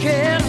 care.